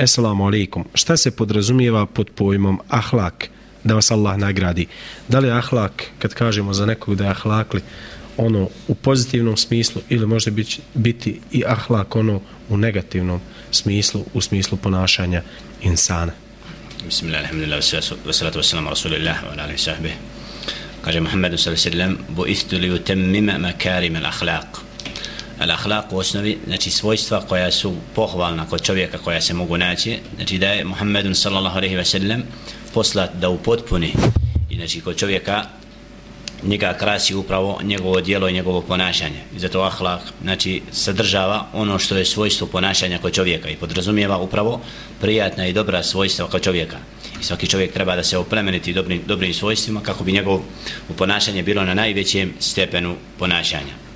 Esselamu alaikum. Šta se podrazumijeva pod pojmom ahlak? Da vas Allah nagradi. Da li ahlak, kad kažemo za nekog da je ahlakli, ono u pozitivnom smislu ili može biti, biti i ahlak ono u negativnom smislu, u smislu ponašanja insana? Bismillah, alhamdulillah, wassalatu wassalamu rasulillah wa alihi sahbihi. Kaže Muhammedu sallallahu alaihi sallam, bu istu li utemmima makarim al-akhlaq al ahlak u osnovi, znači svojstva koja su pohvalna kod čovjeka koja se mogu naći, znači da je Muhammedun sallallahu alaihi wa sallam poslat da upotpuni i znači kod čovjeka njega krasi upravo njegovo dijelo i njegovo ponašanje. I zato ahlak znači, sadržava ono što je svojstvo ponašanja kod čovjeka i podrazumijeva upravo prijatna i dobra svojstva kod čovjeka. I svaki čovjek treba da se oplemeniti dobrim, dobrim svojstvima kako bi njegovo ponašanje bilo na najvećem stepenu ponašanja.